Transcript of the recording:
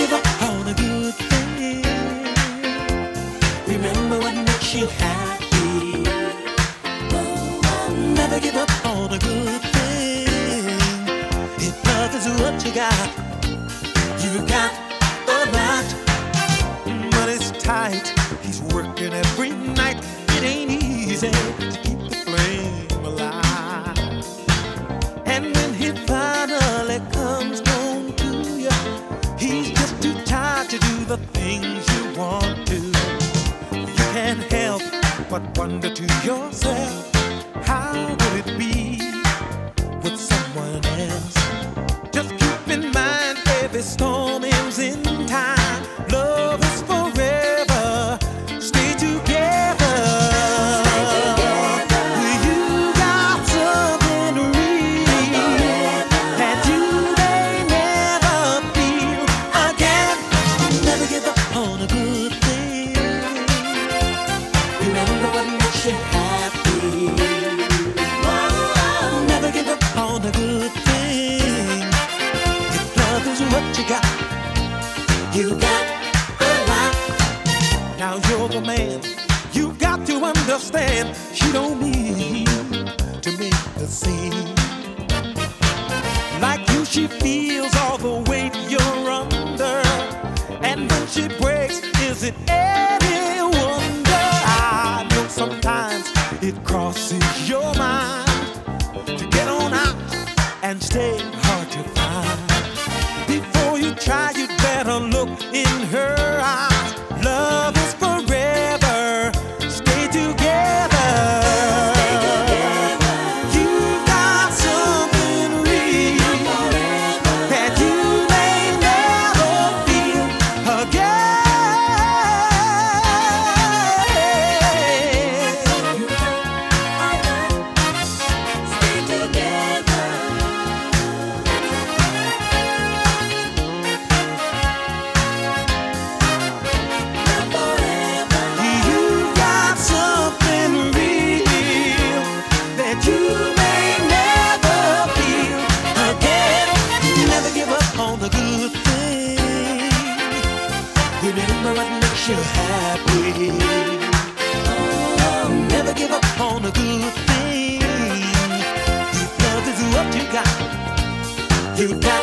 give up on a good thing. Remember what makes you happy. Never give up on a good thing. If love is what you got, you got a lot. Money's tight. He's working every night. It ain't easy wonder to yourself, how would it be with someone else? You got a lot. Now you're the man. You got to understand. She don't mean to make a scene. Like you, she feels all the weight you're under. And when she breaks, is it any wonder? I know sometimes it crosses your mind to get on out and stay in her eyes. Remember what makes you happy. Oh, never give up on the good thing. If love is what you got, you got